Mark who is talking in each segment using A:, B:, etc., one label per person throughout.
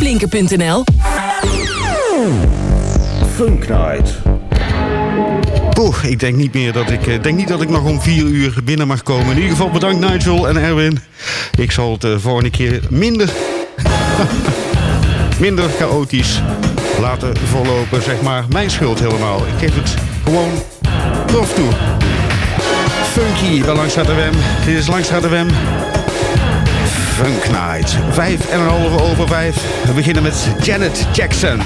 A: Blinker.nl
B: Funk Night.
C: Poeh, ik denk niet meer dat ik eh, denk niet dat ik nog om vier uur binnen mag komen. In ieder geval bedankt Nigel en Erwin. Ik zal het de volgende keer minder, minder chaotisch laten voorlopen, zeg maar. Mijn schuld helemaal. Ik geef het gewoon prof toe. Funky bij Langstraat WM. Dit is Langstraat WM. Funk Night. Vijf en een halve over vijf. We beginnen met Janet Jackson.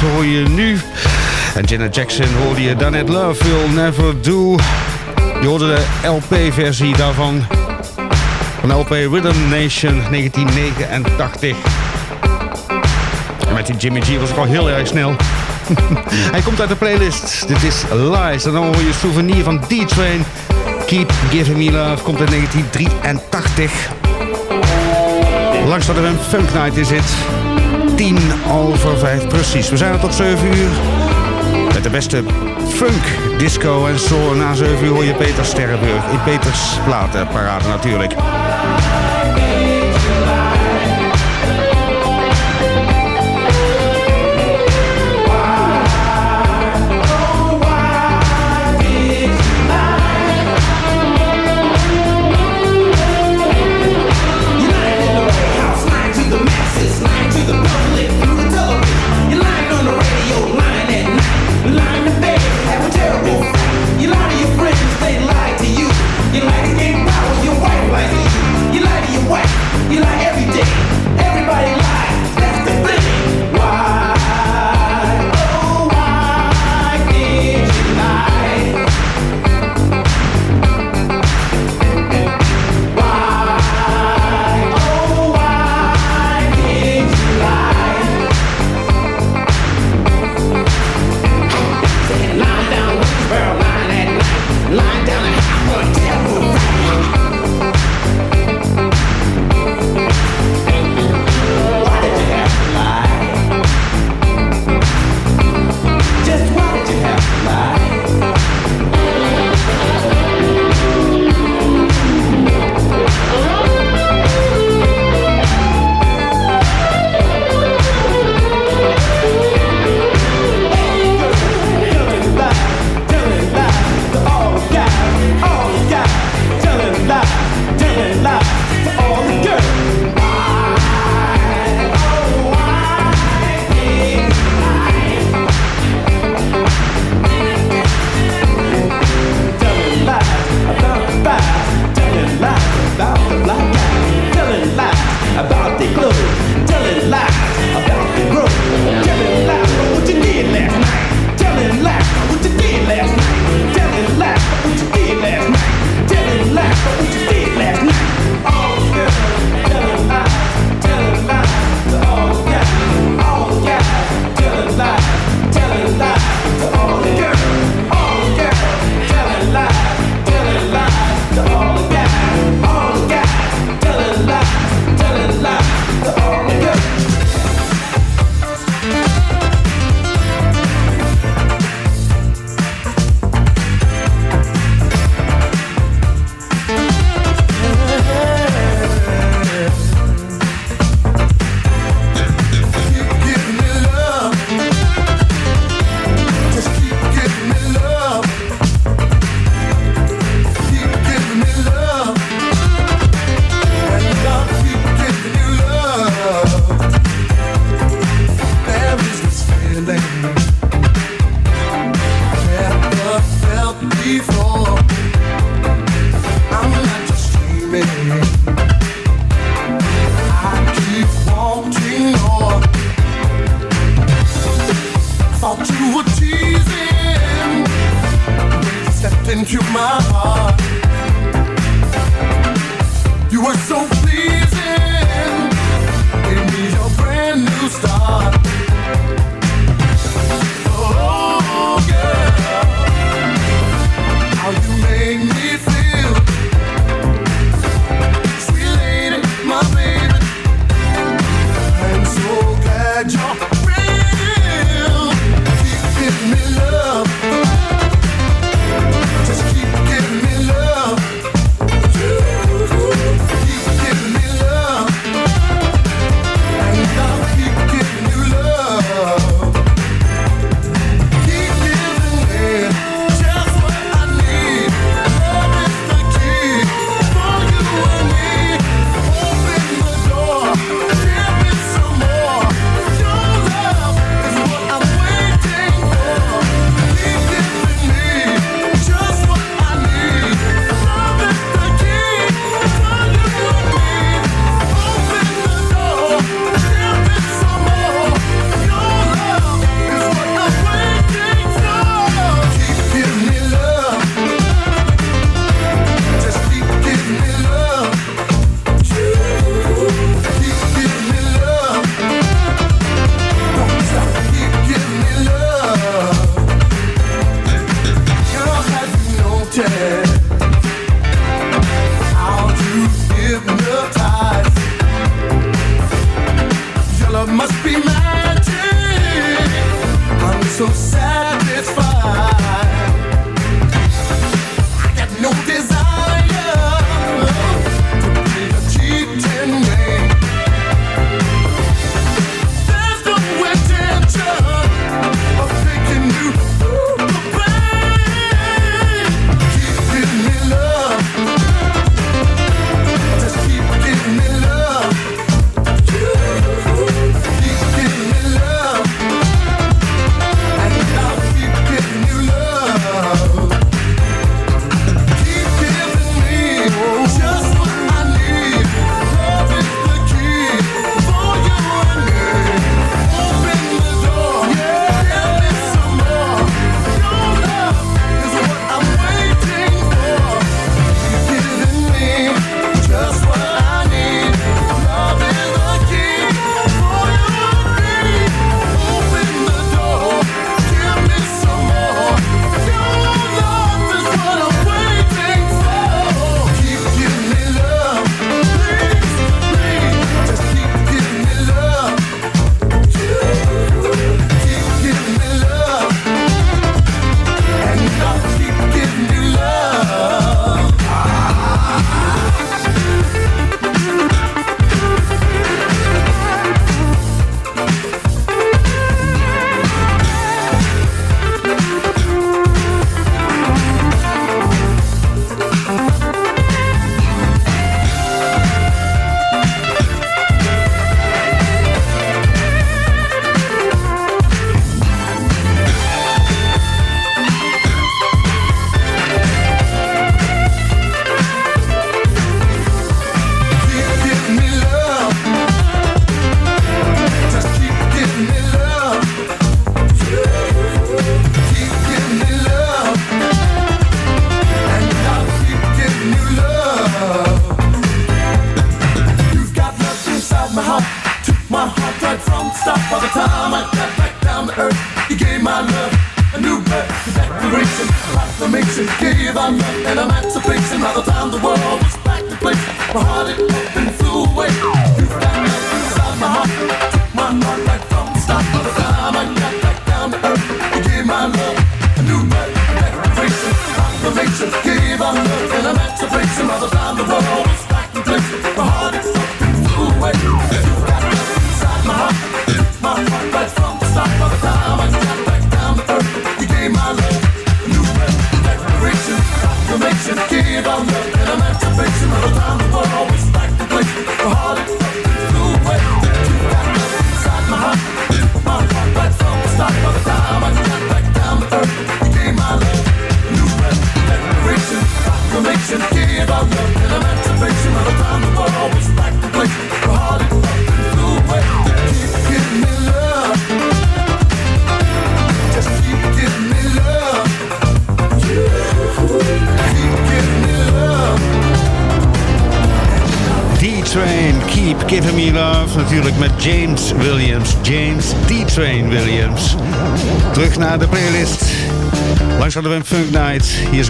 D: Hoor je nu. En Janet Jackson hoorde je Danette Love Will Never Do. Je hoorde de LP-versie daarvan. Van LP Rhythm Nation 1989. En met die Jimmy G was ik al heel erg snel. Hij komt uit de playlist. Dit is Lies. En dan hoor je souvenir van D-Train. Keep Giving Me Love komt uit 1983. Langs hadden we een Funk Night is het. 10 over 5 precies. We zijn er tot 7 uur. Met de beste funk, disco en soul. Na 7 uur hoor je Peter Sterrenburg in Peters platenparade natuurlijk.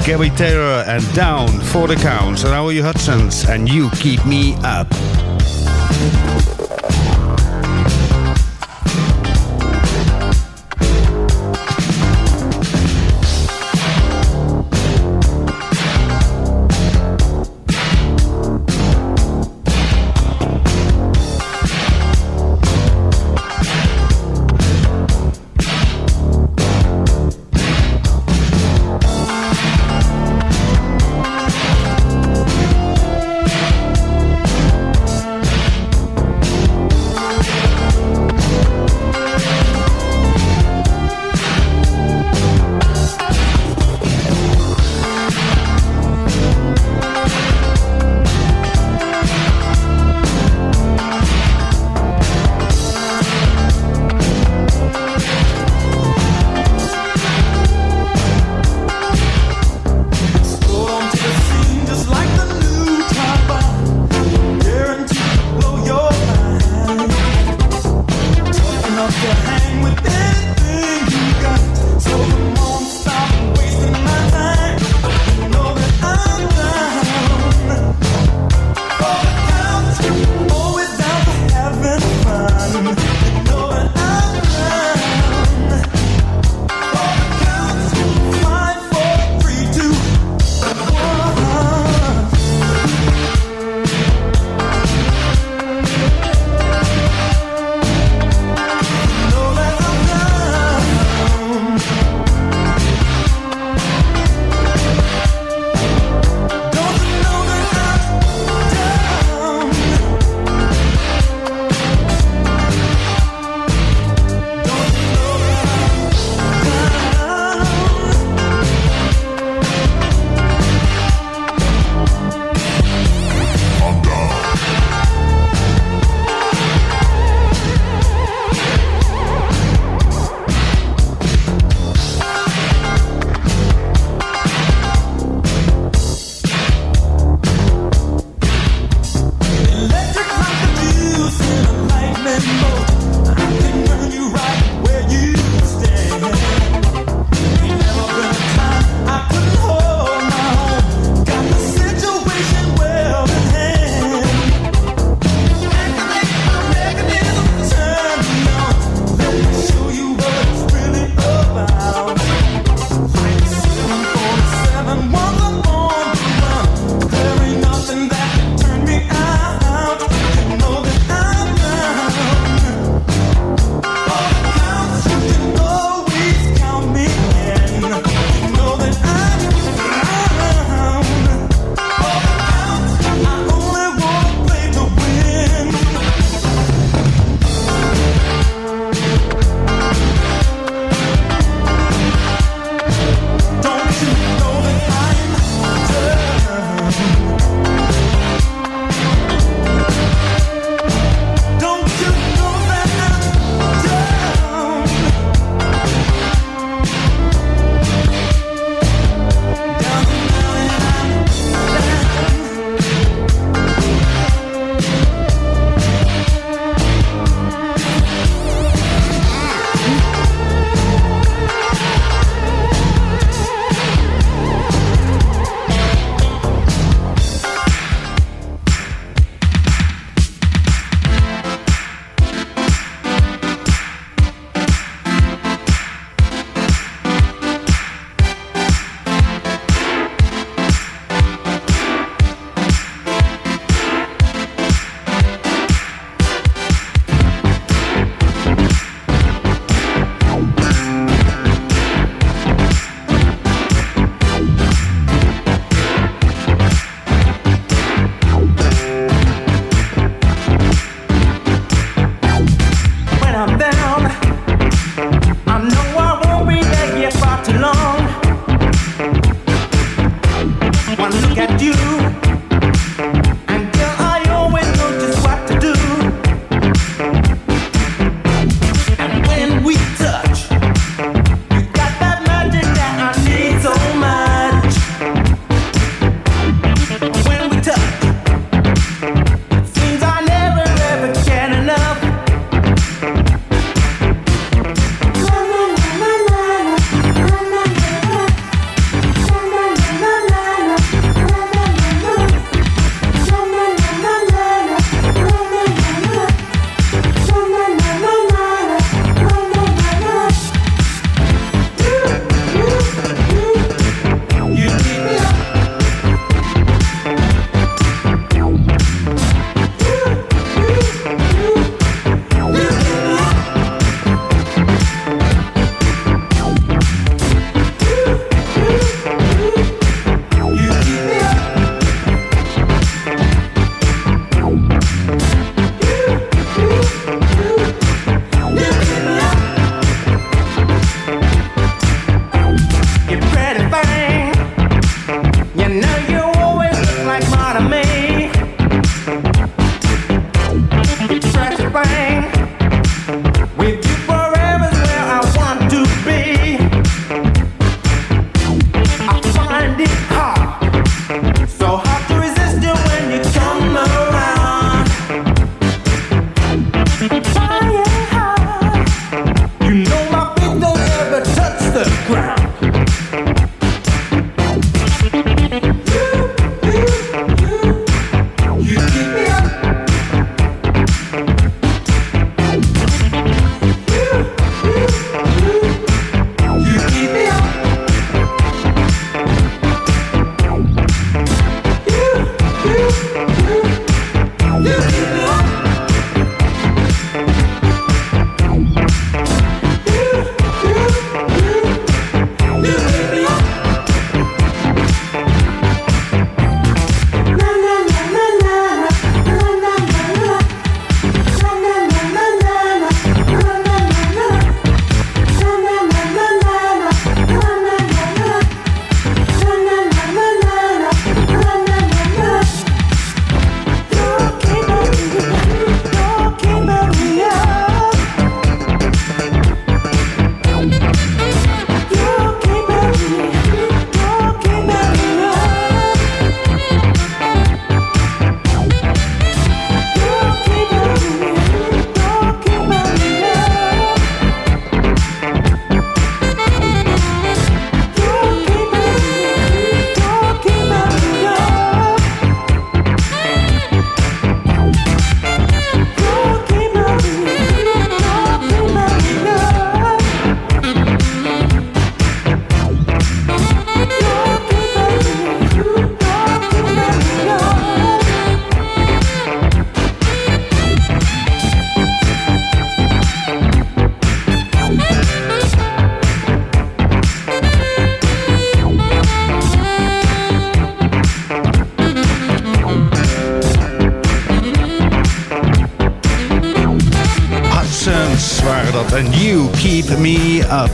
C: Gary Taylor and Down for the Count. Rowie Hudson's and You Keep Me Up.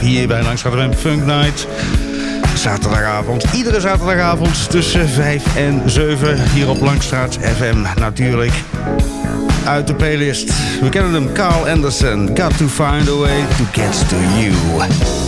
B: Hier bij Langs Wem Funk Night. Zaterdagavond, iedere zaterdagavond tussen 5 en 7 hier op Langstraat FM natuurlijk. Uit de playlist, we kennen hem, Carl Anderson. Got to find a way to get to you.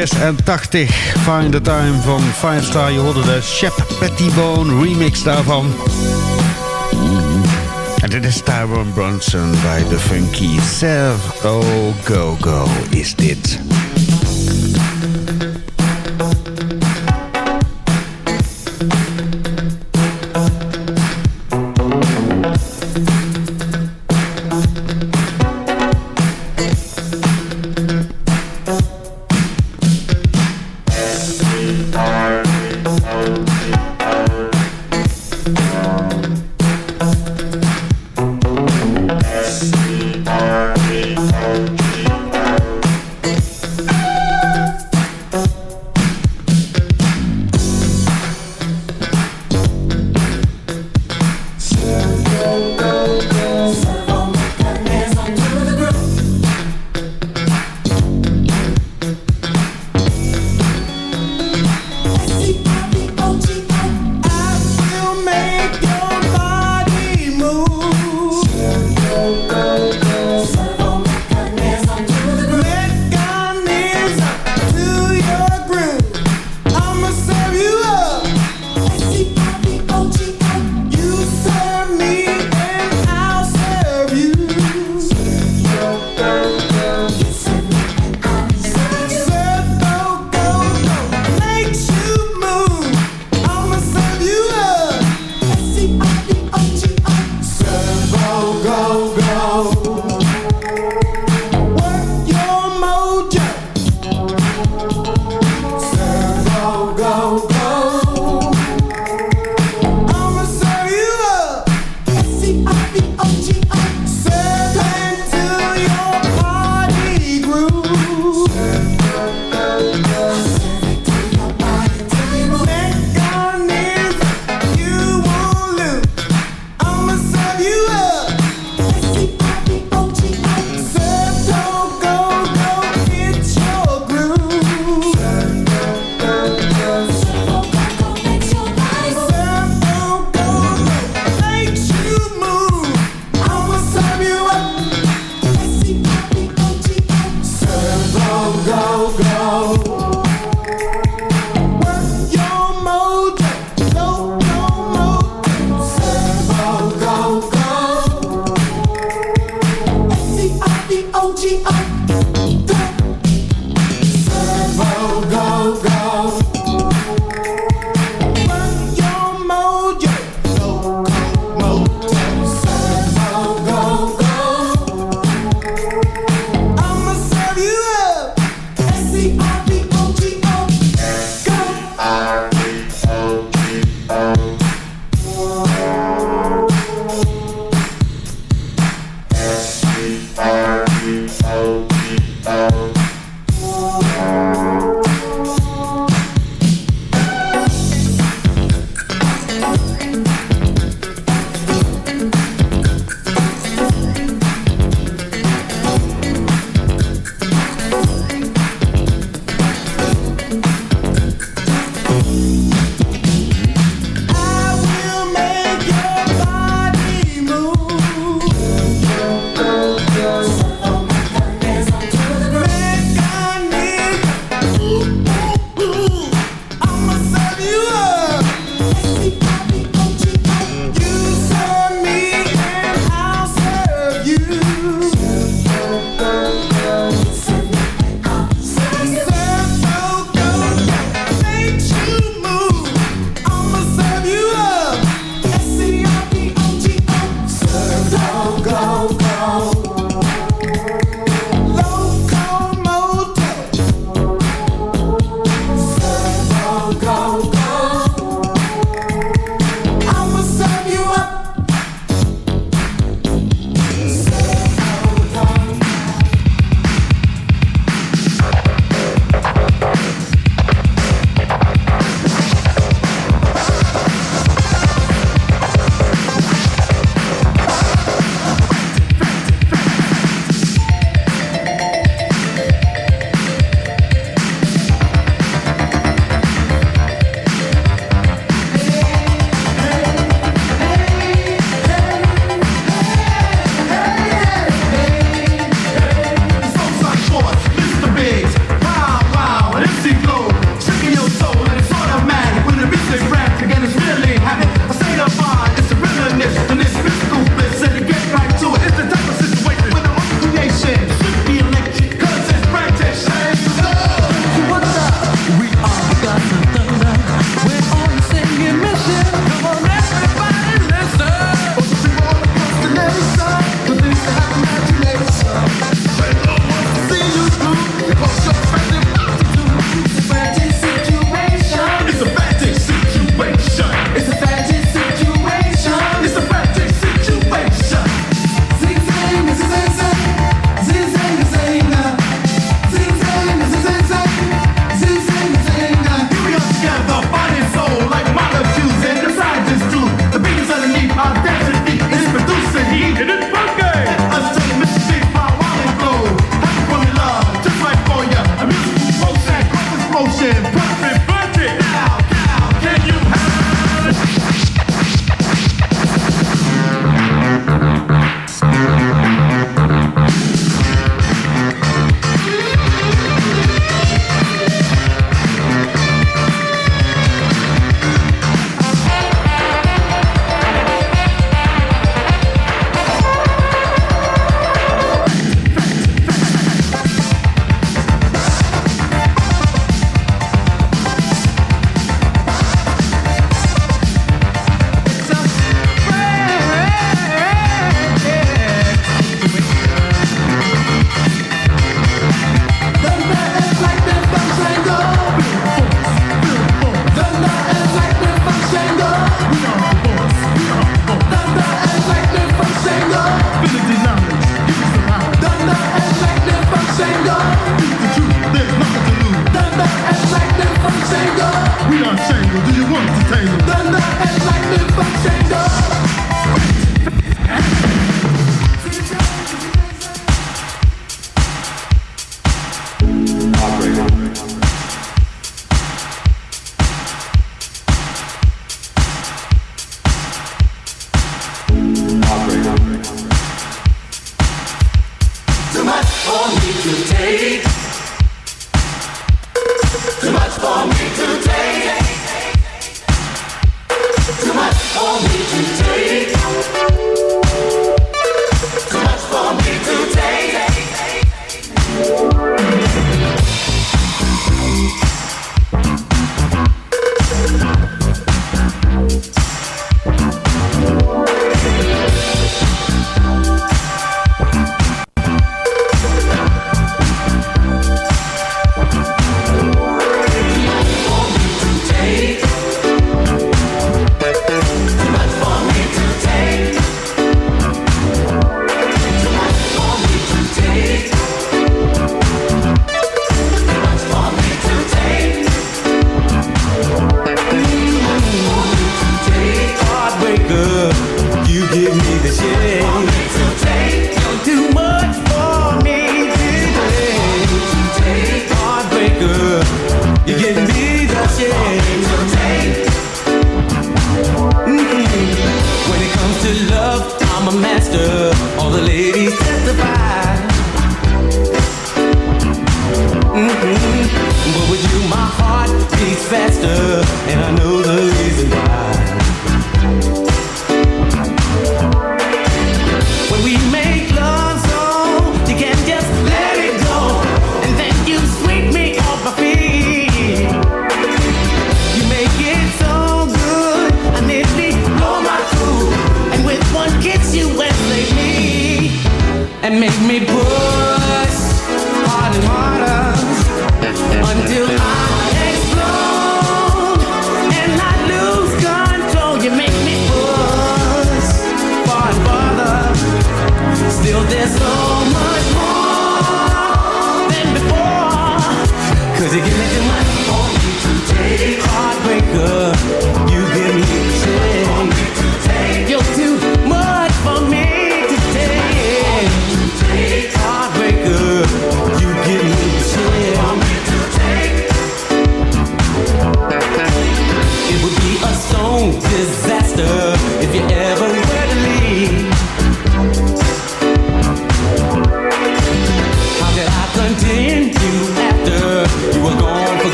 B: 1986. Find the Time van Five Star. Je hoorde de Shep Pettibone remix daarvan. En dit is Tyrone Brunson bij The Funky Serve. Oh, go, go is dit.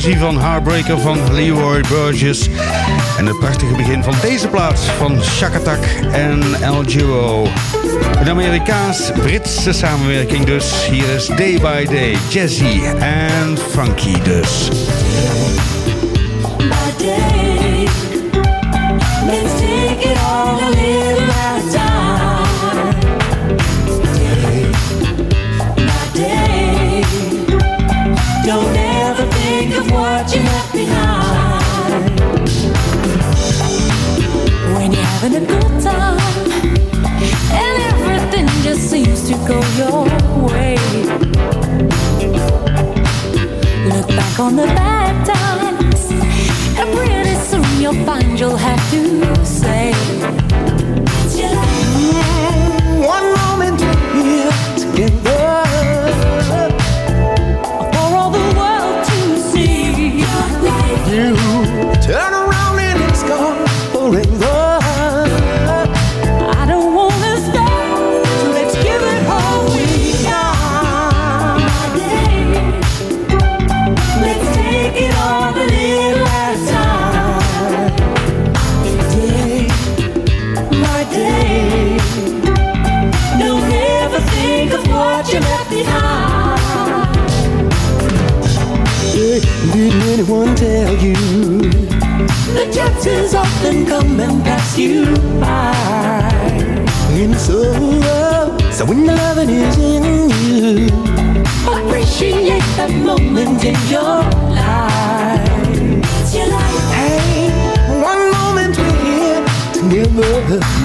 C: versie van Heartbreaker van Leroy Burgess. En het prachtige begin van deze plaats van Shakatak en El Giro. Een Amerikaans-Britse samenwerking dus. Hier is Day by Day, Jazzy en Funky dus.
A: your way. Look back on the bad times, find you'll have to say.
B: one tell you
A: the chances often come and pass you by.
B: And so, so when the loving is in you,
A: appreciate that moment in your life. Your life.
B: Hey, one moment we're here together.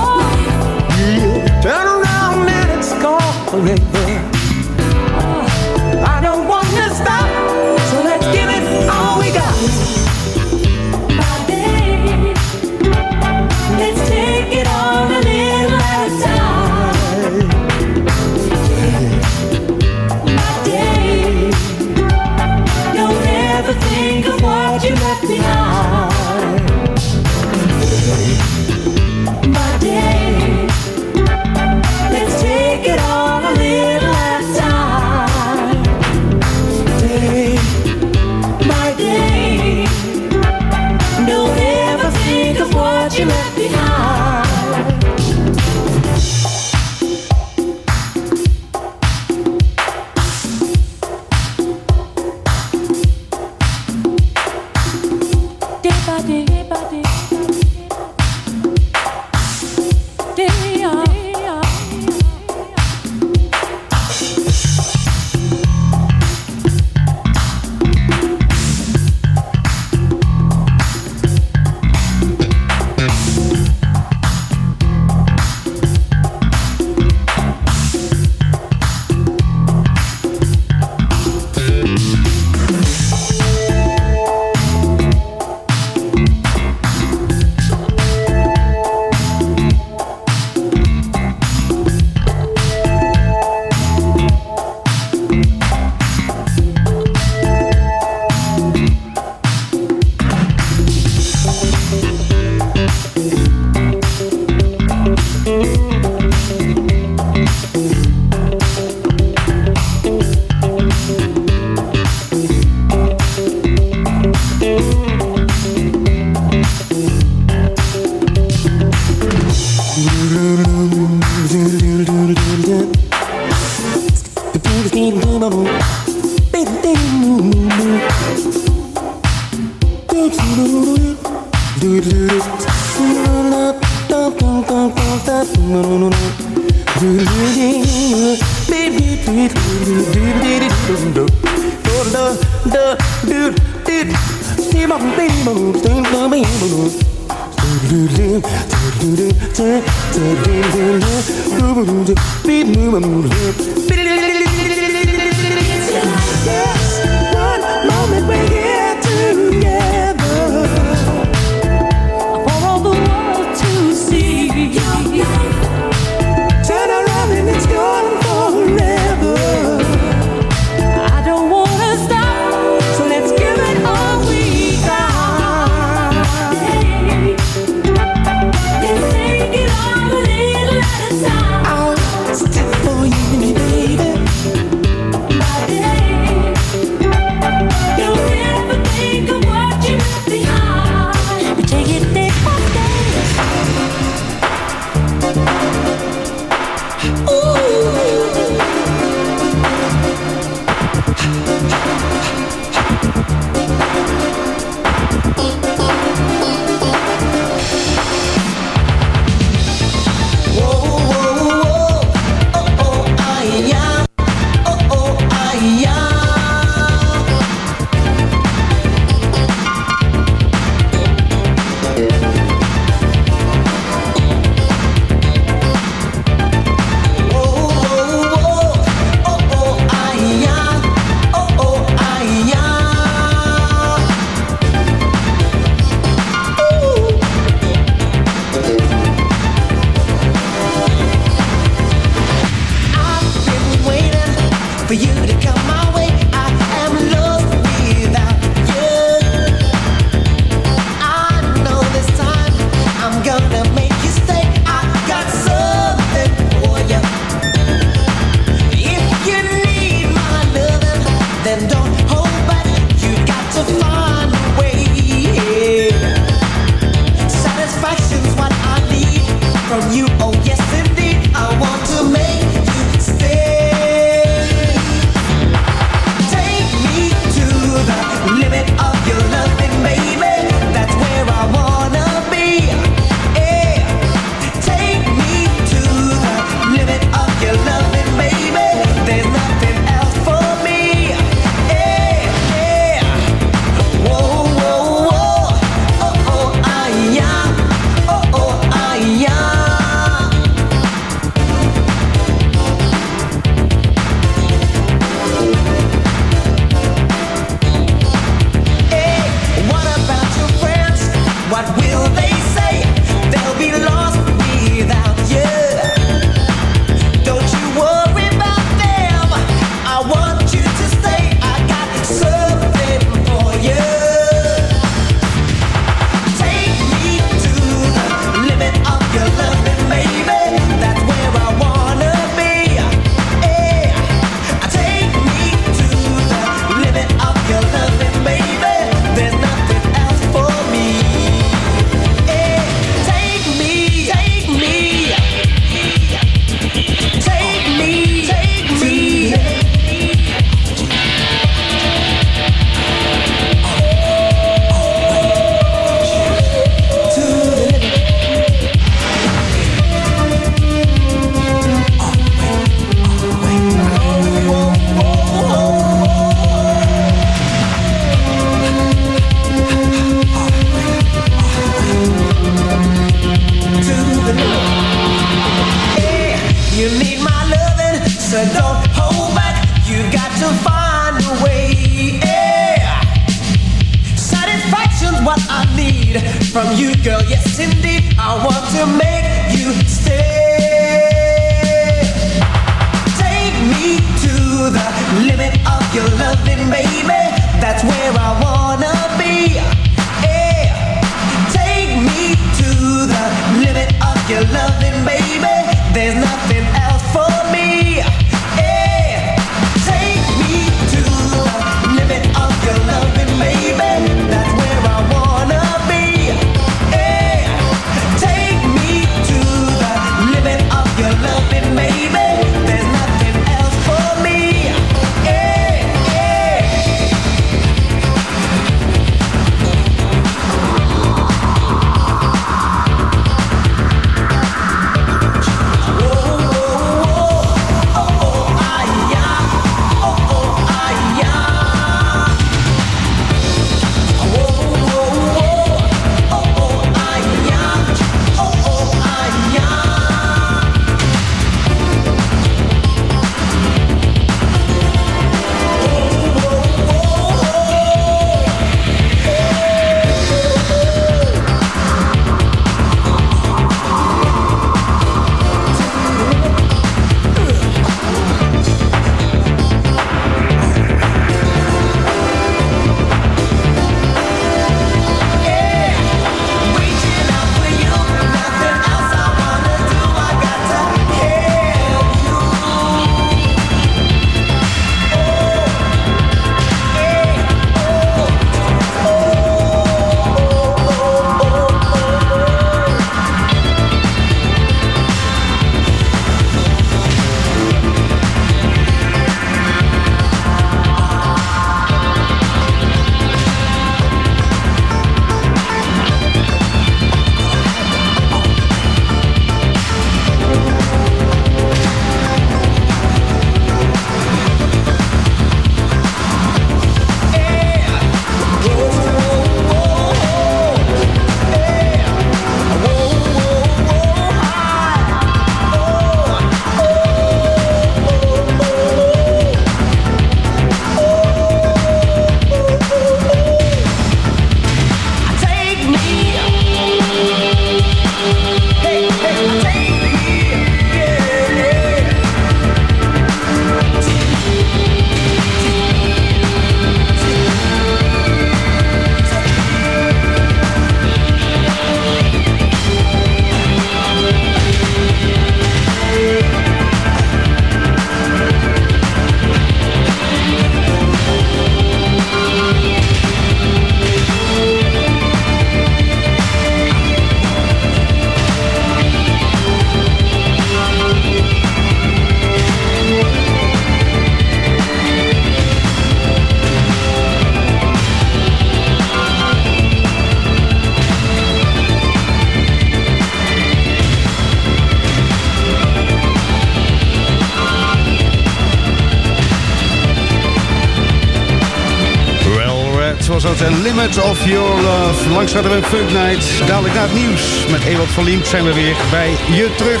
A: Of Your
C: Love. Langs gaat er Funk Night. Dadelijk na het nieuws. Met Ewald van Liem zijn we weer bij je terug.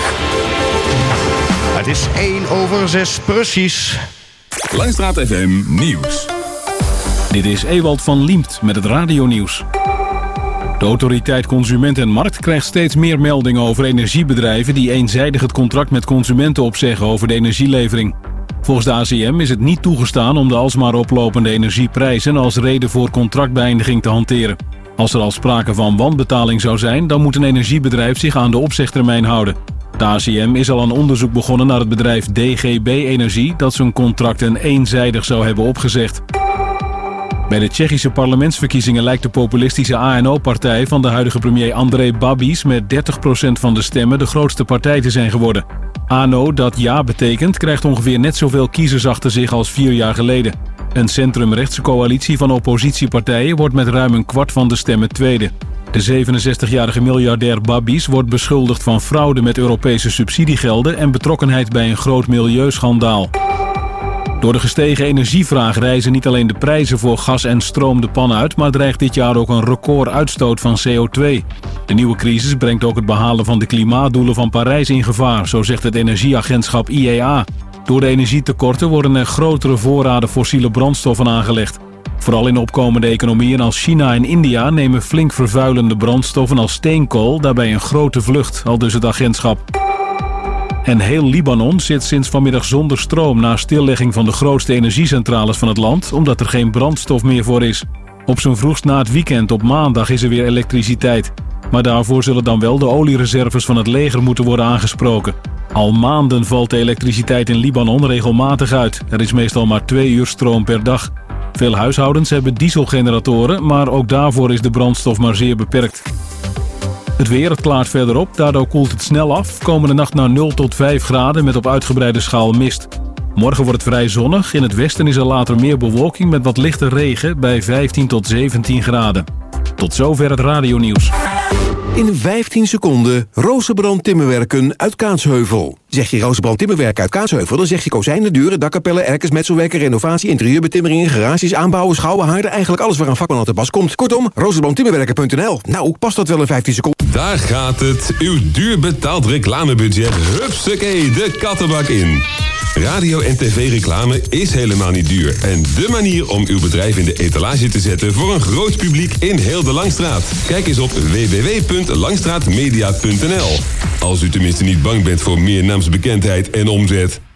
C: Het is 1 over 6 precies.
E: Langstraat FM Nieuws.
F: Dit is Ewald van Liemt met het radionieuws. De autoriteit Consument en Markt krijgt steeds meer meldingen over energiebedrijven die eenzijdig het contract met consumenten opzeggen over de energielevering. Volgens de ACM is het niet toegestaan om de alsmaar oplopende energieprijzen als reden voor contractbeëindiging te hanteren. Als er al sprake van wanbetaling zou zijn, dan moet een energiebedrijf zich aan de opzegtermijn houden. De ACM is al een onderzoek begonnen naar het bedrijf DGB Energie dat zijn contracten eenzijdig zou hebben opgezegd. Bij de Tsjechische parlementsverkiezingen lijkt de populistische ANO-partij van de huidige premier André Babis met 30% van de stemmen de grootste partij te zijn geworden. ANO, dat ja betekent, krijgt ongeveer net zoveel kiezers achter zich als vier jaar geleden. Een centrumrechtse coalitie van oppositiepartijen wordt met ruim een kwart van de stemmen tweede. De 67-jarige miljardair Babis wordt beschuldigd van fraude met Europese subsidiegelden en betrokkenheid bij een groot milieuschandaal. Door de gestegen energievraag reizen niet alleen de prijzen voor gas en stroom de pan uit, maar dreigt dit jaar ook een record uitstoot van CO2. De nieuwe crisis brengt ook het behalen van de klimaatdoelen van Parijs in gevaar, zo zegt het energieagentschap IEA. Door de energietekorten worden er grotere voorraden fossiele brandstoffen aangelegd. Vooral in opkomende economieën als China en India nemen flink vervuilende brandstoffen als steenkool daarbij een grote vlucht, al dus het agentschap. En heel Libanon zit sinds vanmiddag zonder stroom na stillegging van de grootste energiecentrales van het land, omdat er geen brandstof meer voor is. Op zijn vroegst na het weekend op maandag is er weer elektriciteit. Maar daarvoor zullen dan wel de oliereserves van het leger moeten worden aangesproken. Al maanden valt de elektriciteit in Libanon regelmatig uit. Er is meestal maar twee uur stroom per dag. Veel huishoudens hebben dieselgeneratoren, maar ook daarvoor is de brandstof maar zeer beperkt. Het weer, klaart verder op, daardoor koelt het snel af. Komende nacht naar 0 tot 5 graden met op uitgebreide schaal mist. Morgen wordt het vrij zonnig. In het westen is er later meer bewolking met wat lichte regen bij 15 tot 17 graden. Tot zover het radionieuws.
G: In 15 seconden Rozenbrand Timmerwerken uit Kaatsheuvel. Zeg je Rozenbrand Timmerwerken uit Kaatsheuvel, dan zeg je kozijnen, deuren, dakkapellen, erkers, metselwerken, renovatie, interieurbetimmeringen, garages, aanbouwen, schouwen, haarden. Eigenlijk alles waar een vakman aan te pas komt. Kortom, rozenbrandtimmerwerken.nl. Nou, past dat wel in 15 seconden?
E: Daar gaat het. Uw duur betaald reclamebudget. Hupsakee, de kattenbak in. Radio- en tv-reclame is helemaal niet duur. En dé manier om uw bedrijf in de etalage te zetten voor een groot publiek in heel de Langstraat. Kijk eens op www.langstraatmedia.nl. Als u tenminste niet bang bent voor meer naamsbekendheid en omzet.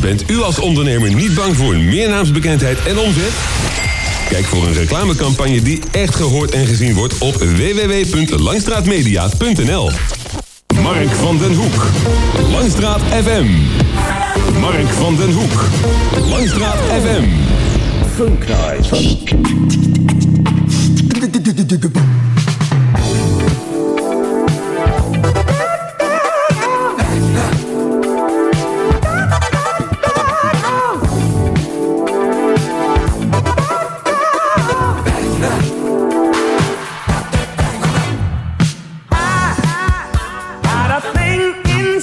E: Bent u als ondernemer niet bang voor meer naamsbekendheid en omzet? Kijk voor een reclamecampagne die echt gehoord en gezien wordt op www.langstraatmedia.nl. Mark van den Hoek. Langstraat FM. Mark van den Hoek. Langstraat FM.
H: Got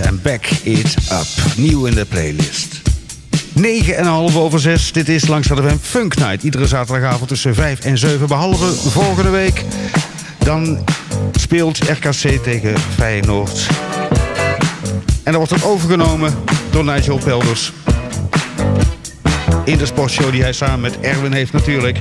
C: En Back It Up. Nieuw in de playlist. 9,5 over 6. Dit is langs de Funk Night. Iedere zaterdagavond tussen 5 en 7. Behalve volgende week. Dan speelt RKC tegen Feyenoord. En dan wordt het overgenomen door Nigel Pelders. In de sportshow die hij samen met Erwin heeft natuurlijk.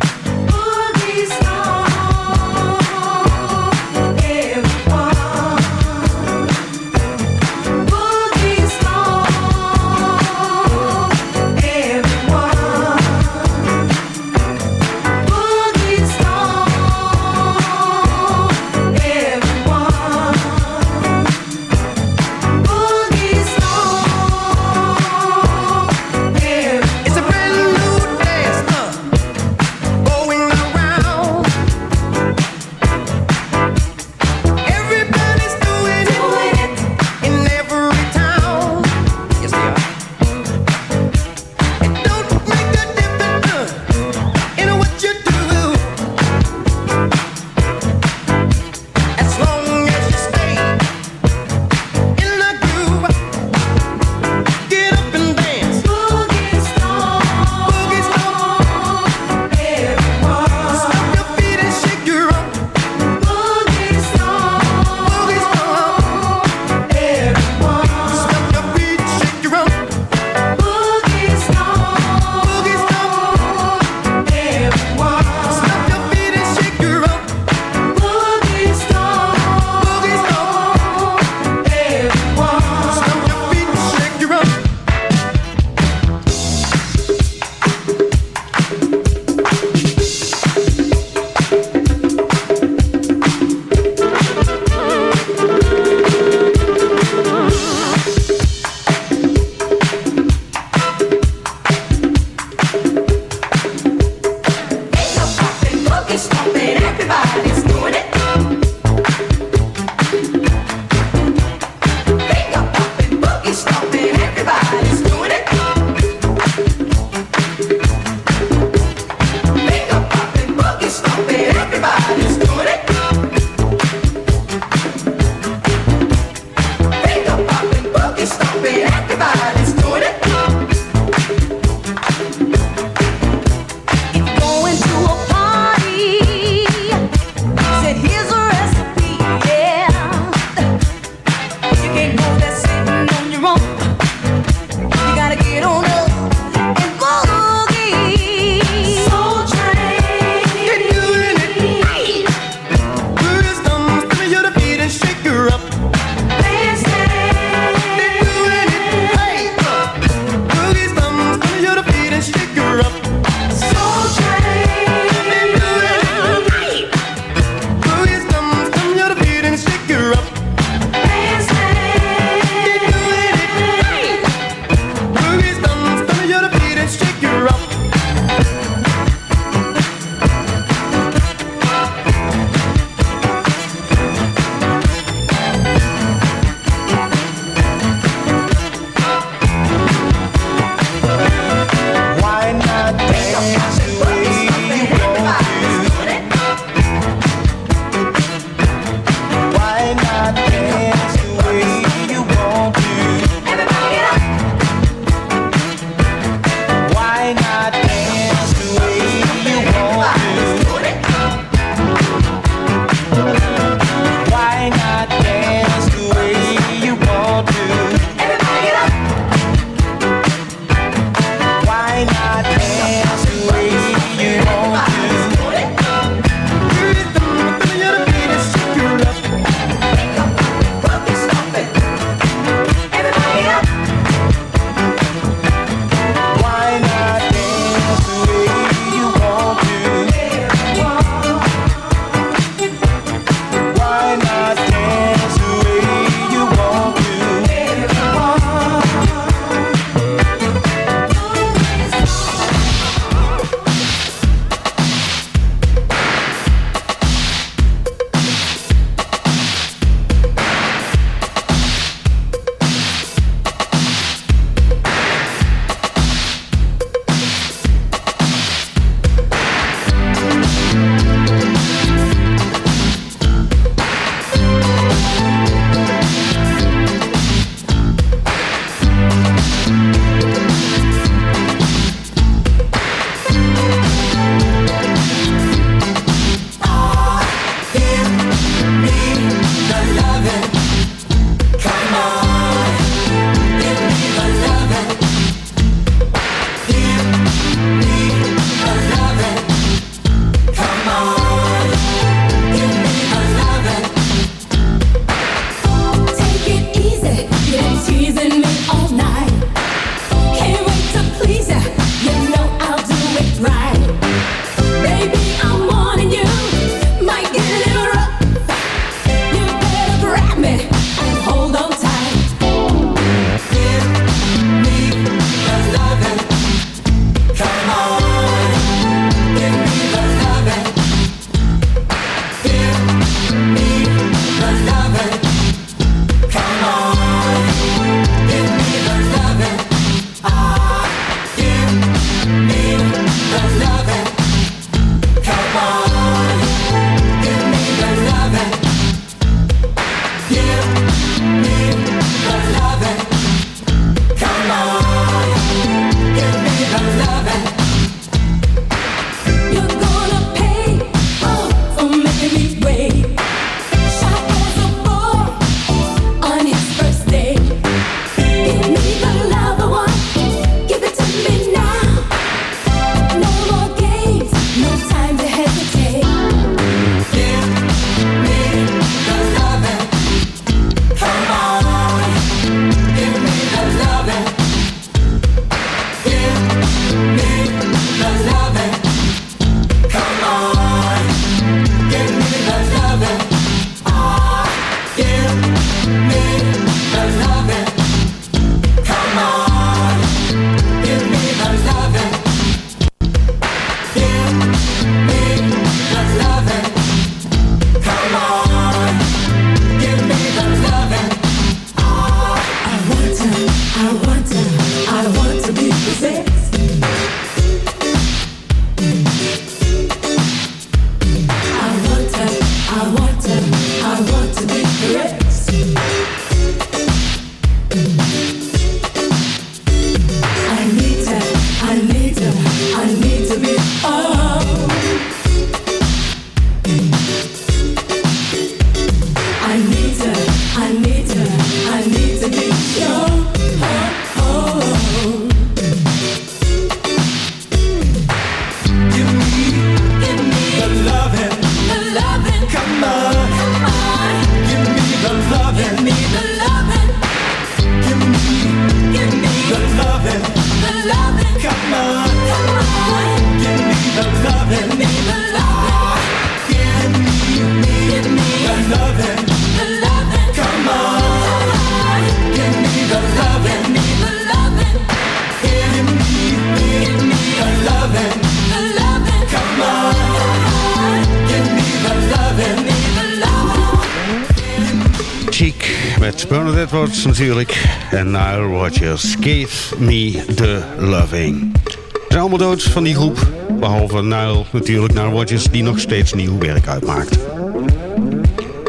B: natuurlijk. En Nile Rodgers, Give Me The Loving. Ze zijn allemaal dood van die groep. Behalve Nile natuurlijk, Nile Rogers die nog steeds nieuw werk uitmaakt.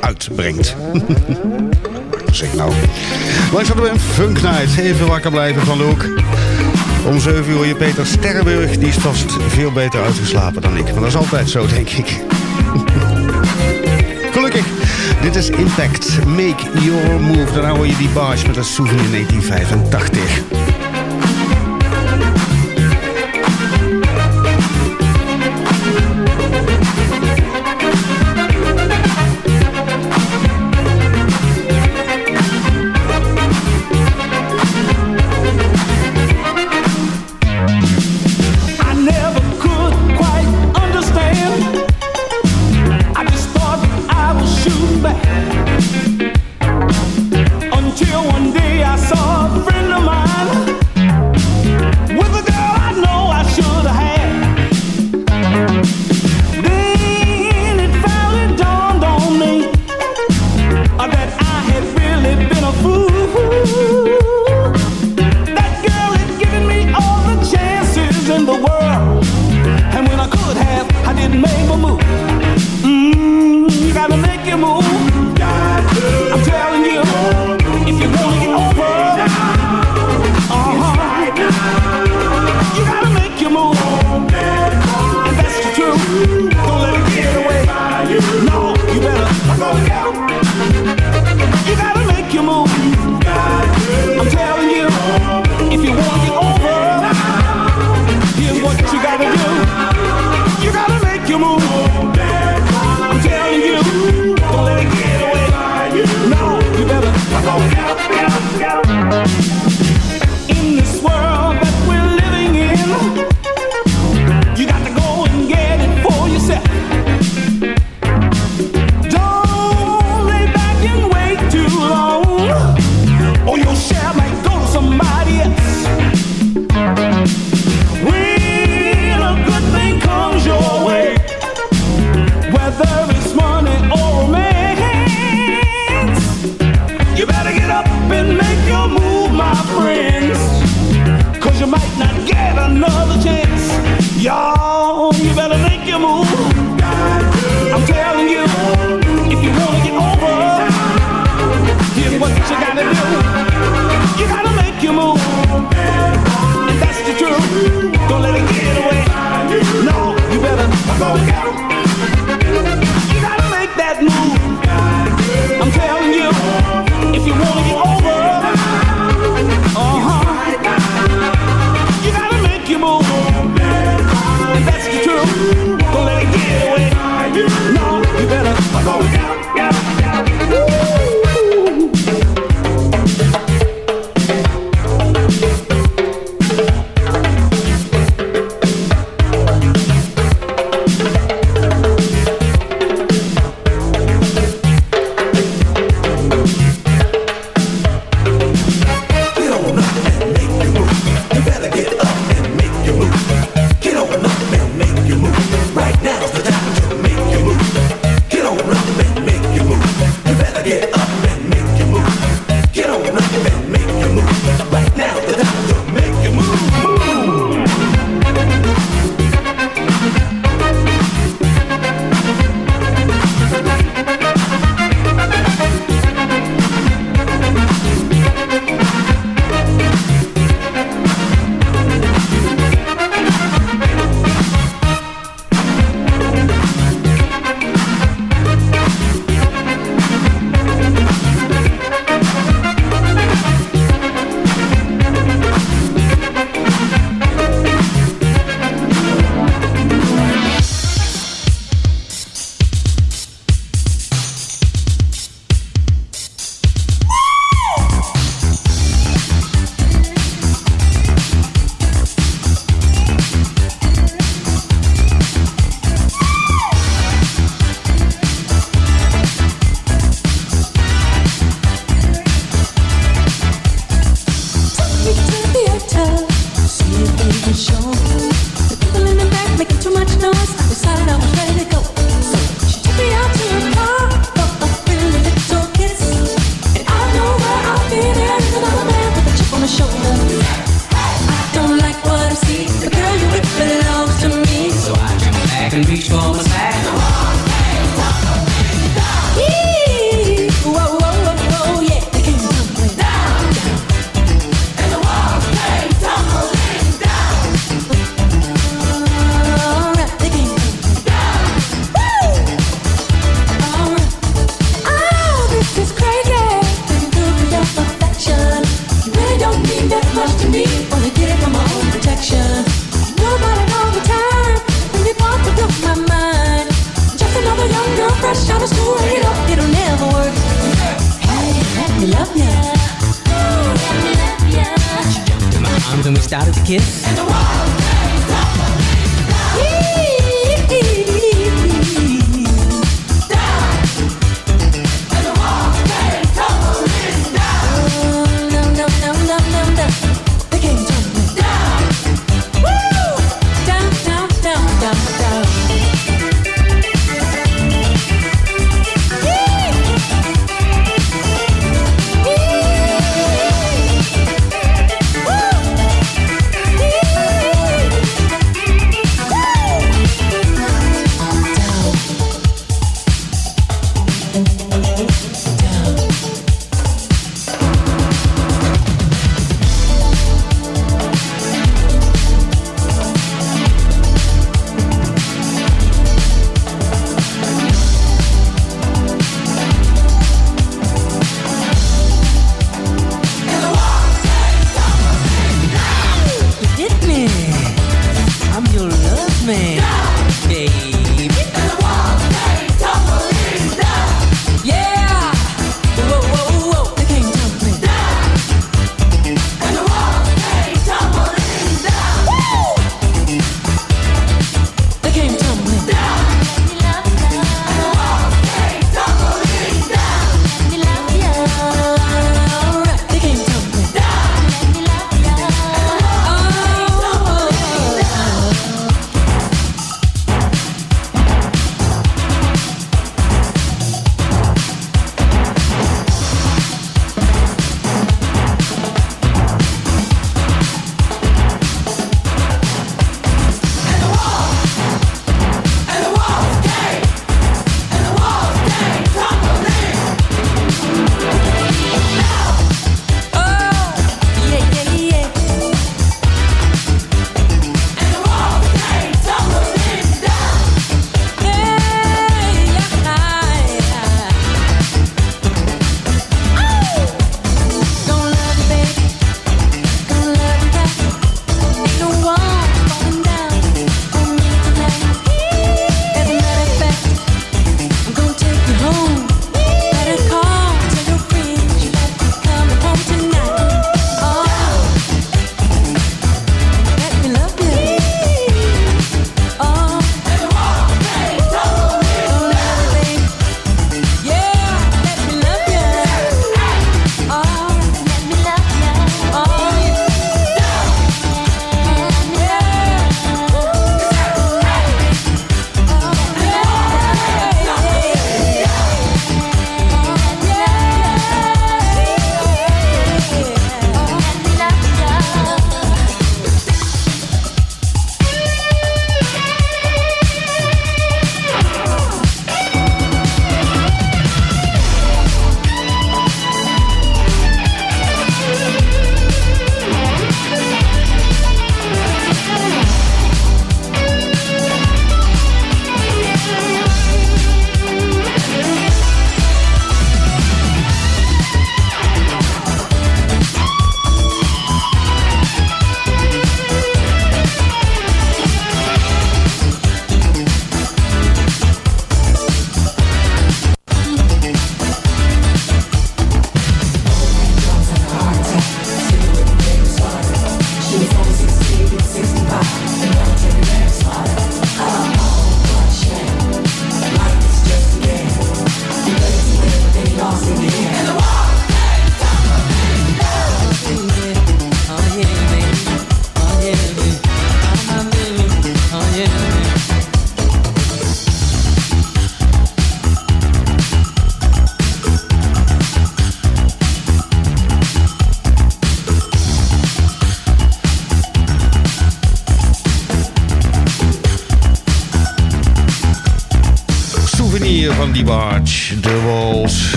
B: Uitbrengt. Zeg nou? Langs hadden we een Funk Night. Even wakker blijven van de. Om 7 uur je Peter Sterrenburg. Die is vast veel beter uitgeslapen dan ik. Maar dat is altijd zo, denk ik. Dit is Impact. Make your move. Dan hoor je die barge met een souvenir 1985.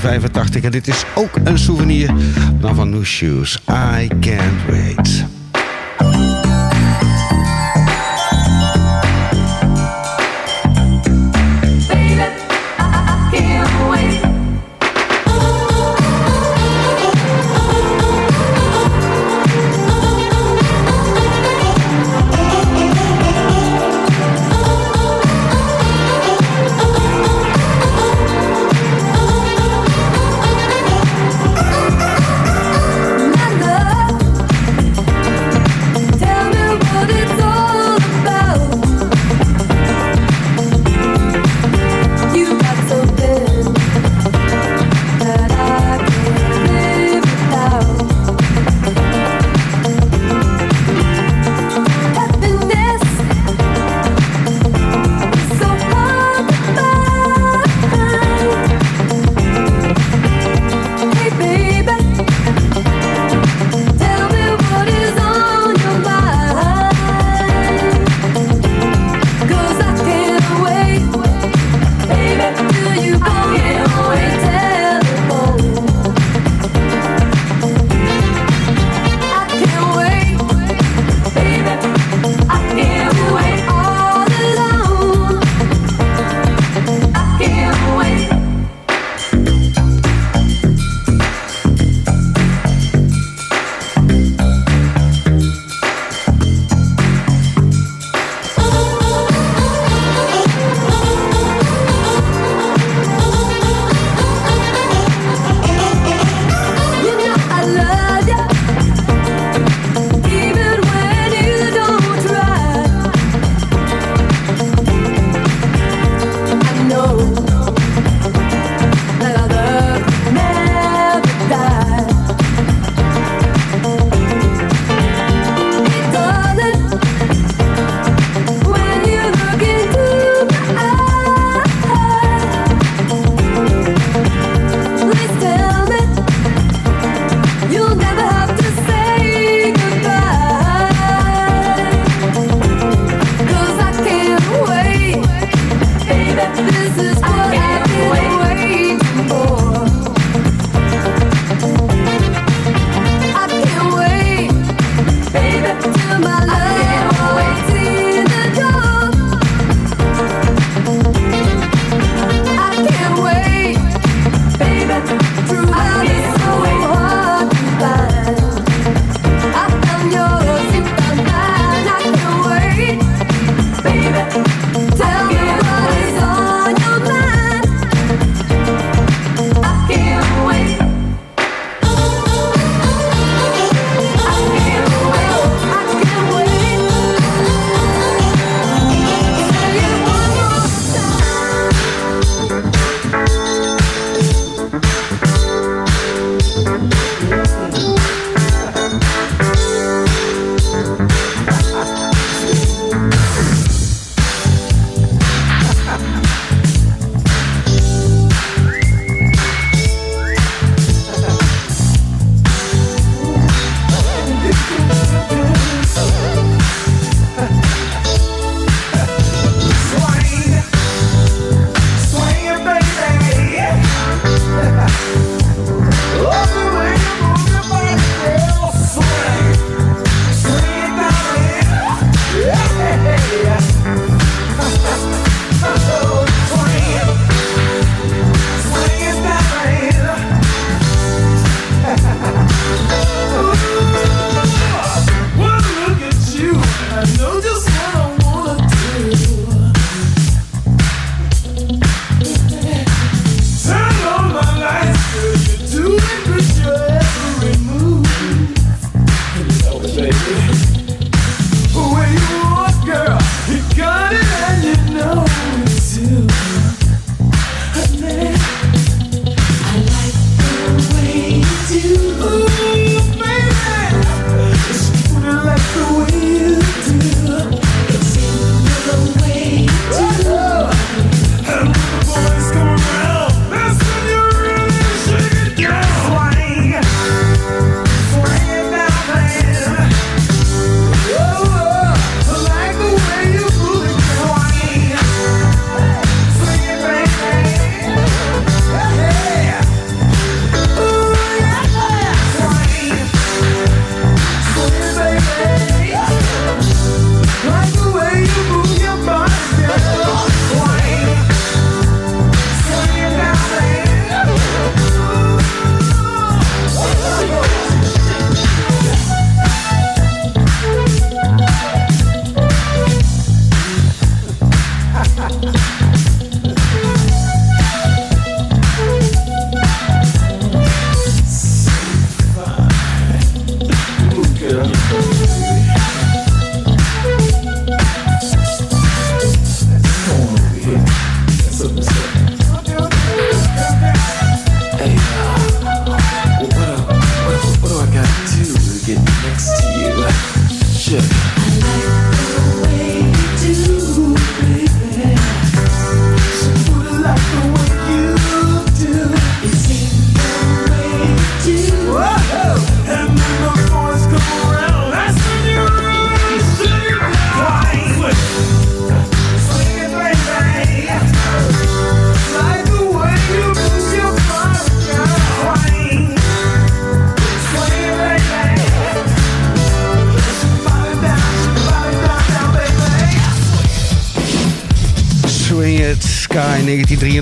C: 85 En dit is ook een souvenir van New Shoes. I can't wait.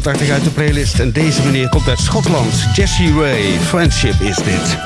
I: 1983 uit de playlist. En deze meneer komt uit Schotland. Jesse Ray, Friendship is dit.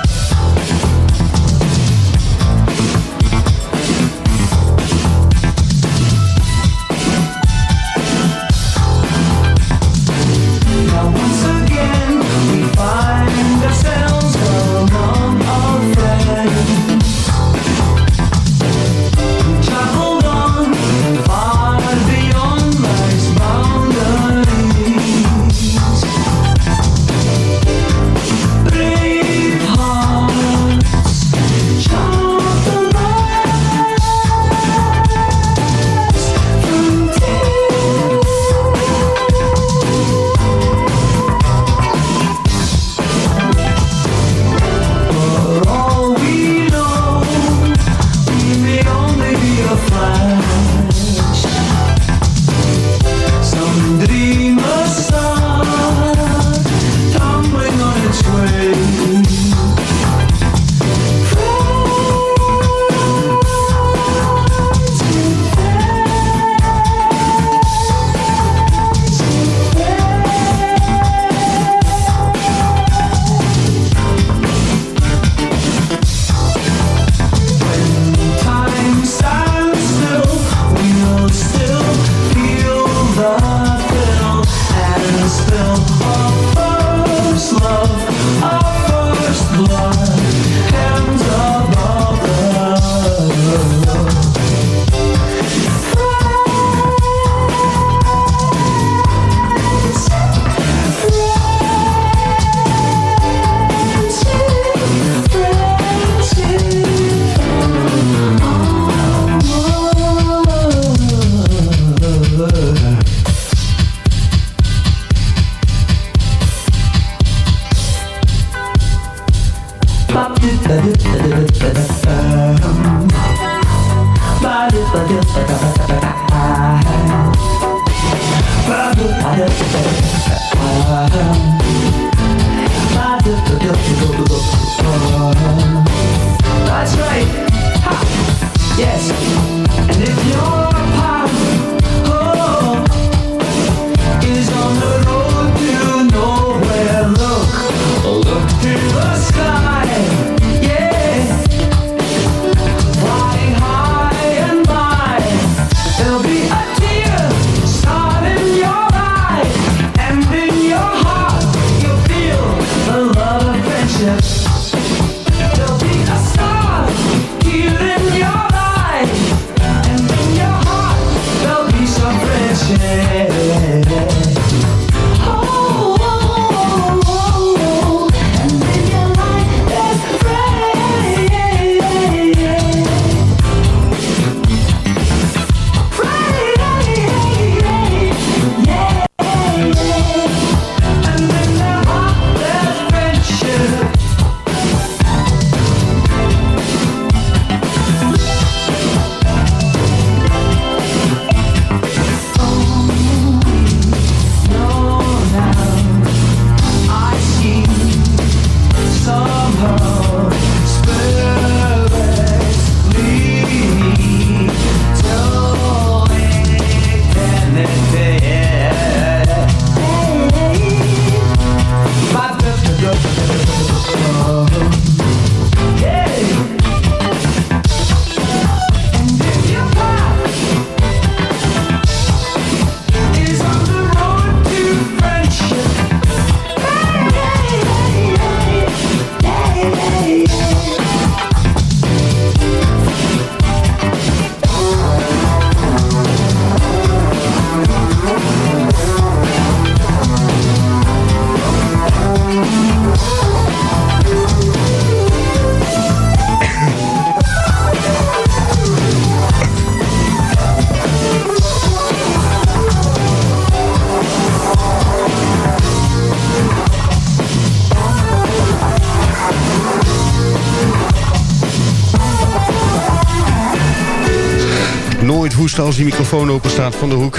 I: als die microfoon open staat van de hoek.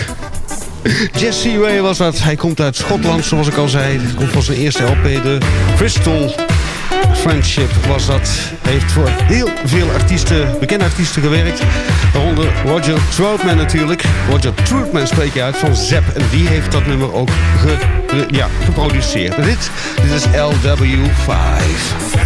I: Jesse Way was dat. Hij komt uit Schotland, zoals ik al zei. Dit komt van zijn eerste LP, de Crystal
H: Friendship was dat. Heeft voor heel veel artiesten, bekende artiesten gewerkt. Waaronder Roger Troutman natuurlijk. Roger Troutman spreek je uit van Zep. En die heeft dat nummer ook ge, ja, geproduceerd. Dit, dit is LW5.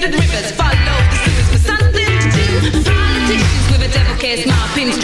J: flooded rivers. Follow the sewers for something to do. Politicians with a devil
B: case, my pins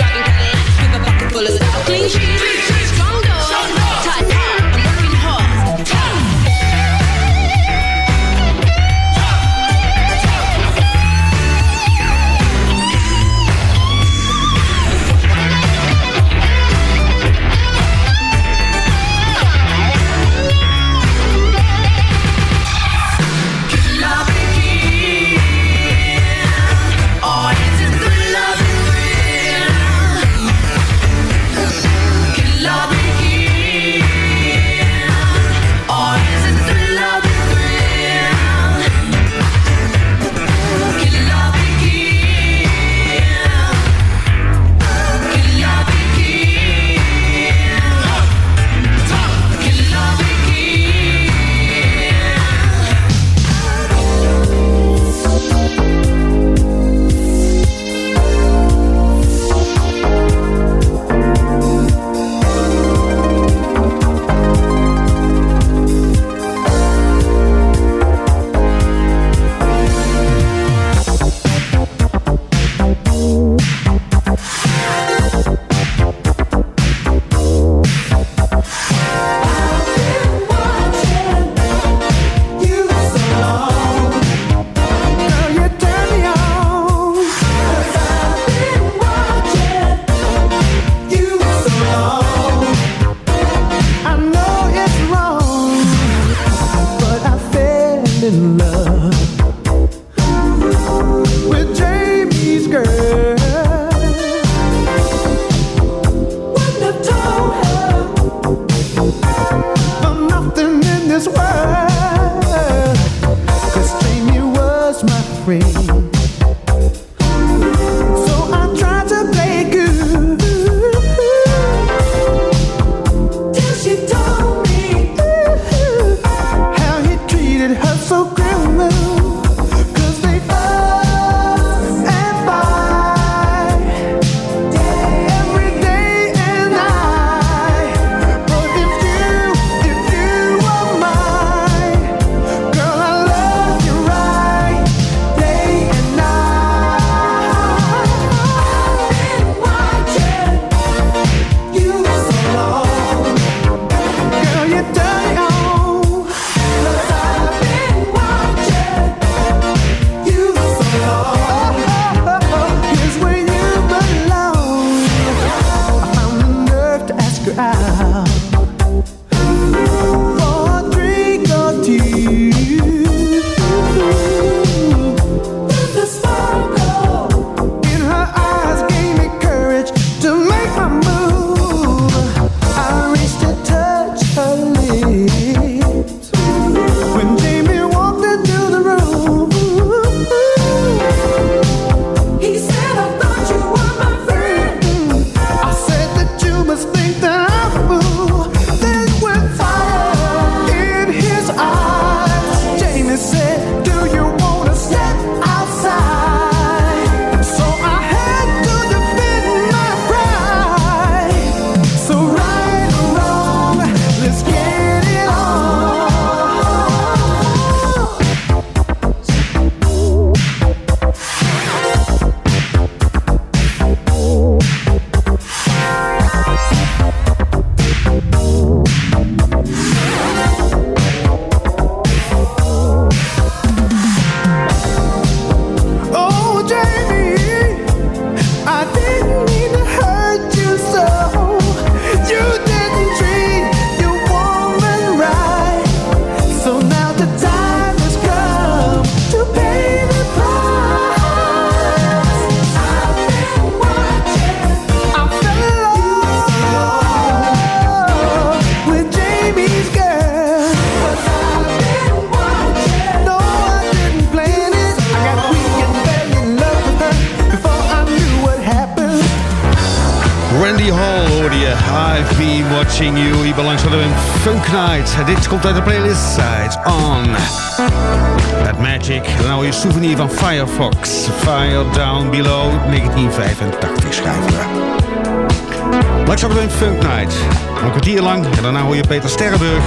B: 85 schuiven. we. Langzaam meteen Funk Night. Een kwartier lang en daarna hoor je Peter Sterrenburg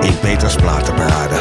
B: in Peters Platenparade.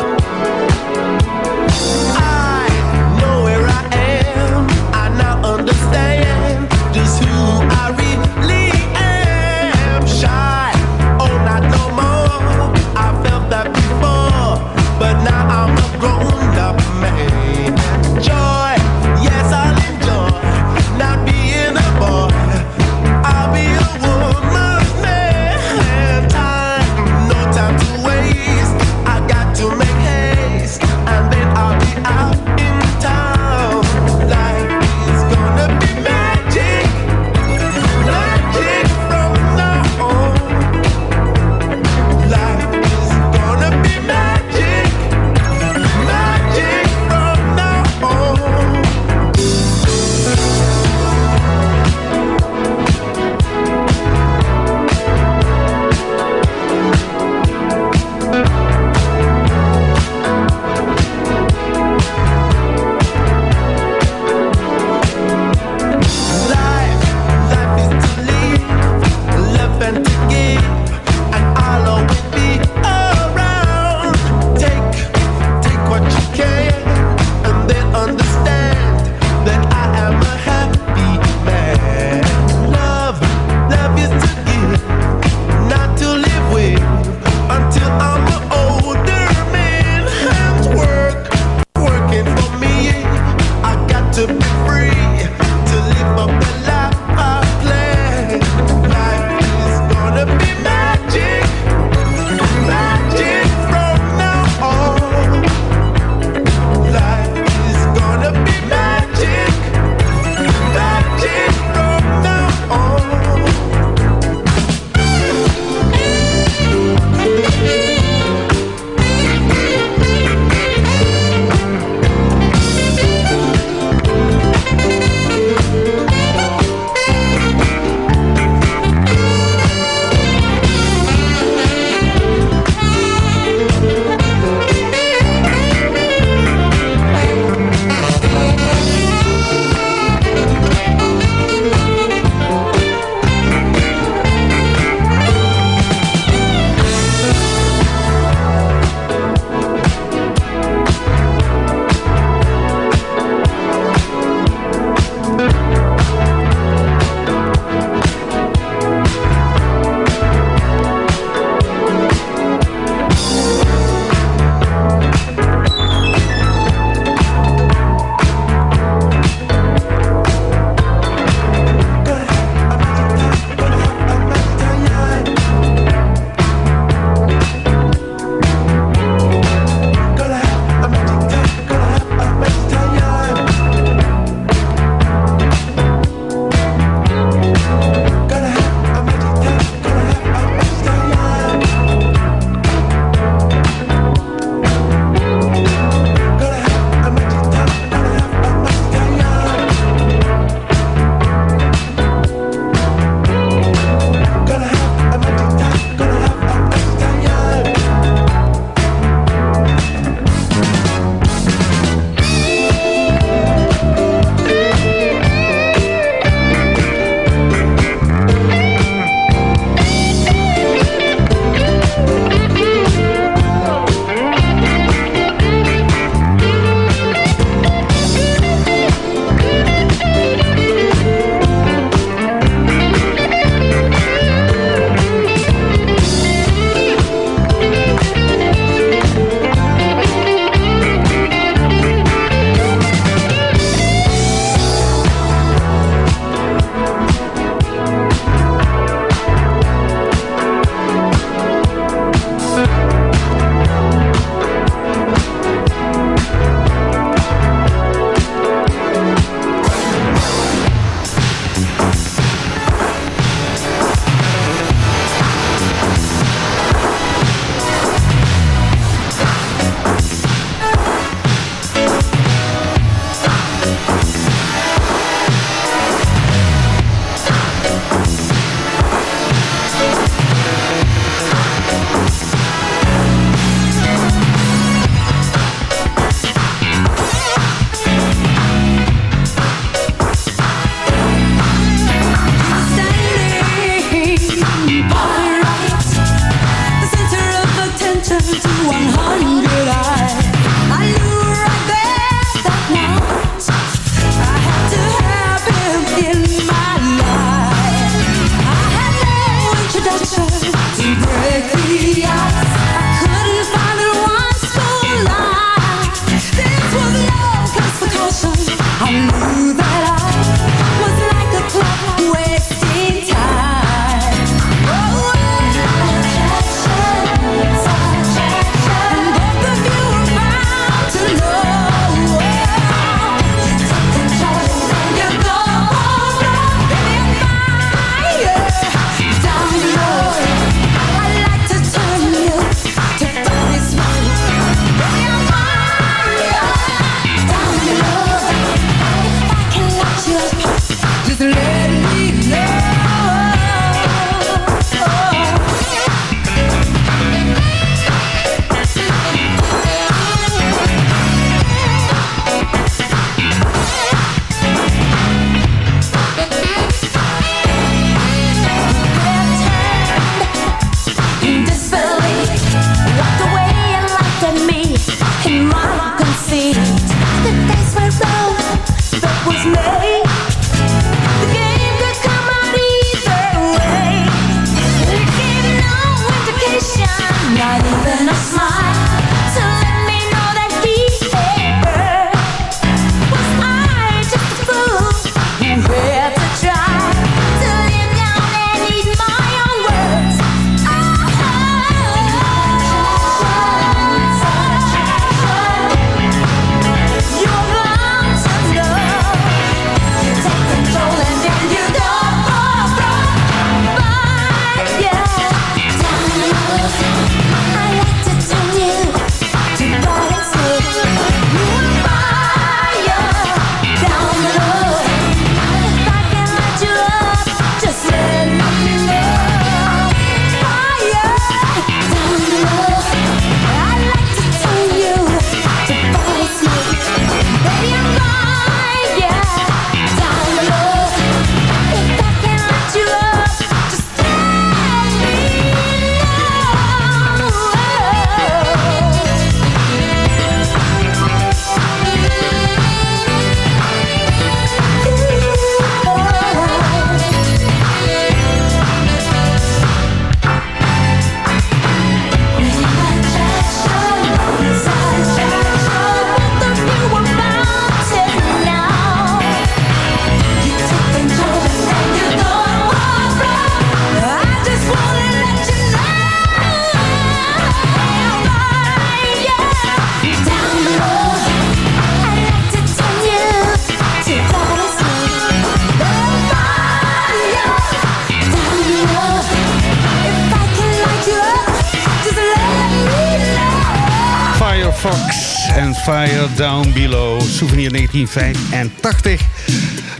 C: 1985.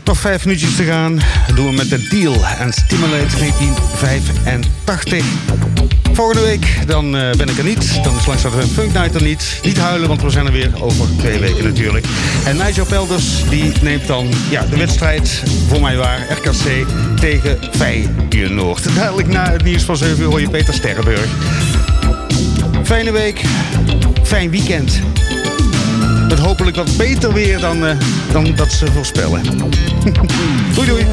C: Nog vijf minuutjes te gaan. Doen we met de Deal en Stimulate 1985. Volgende week dan eh, ben ik er niet. Dan is langs dat Funk Night er niet. Niet huilen, want we zijn er weer over twee weken natuurlijk. En Nigel Pelders die neemt dan ja, de wedstrijd voor mij waar. RKC tegen Feyenoord. Dadelijk na het nieuws van 7 uur hoor je Peter Sterrenburg. Fijne week. Fijn weekend. Hopelijk wat beter weer dan, eh, dan dat ze voorspellen. doei doei.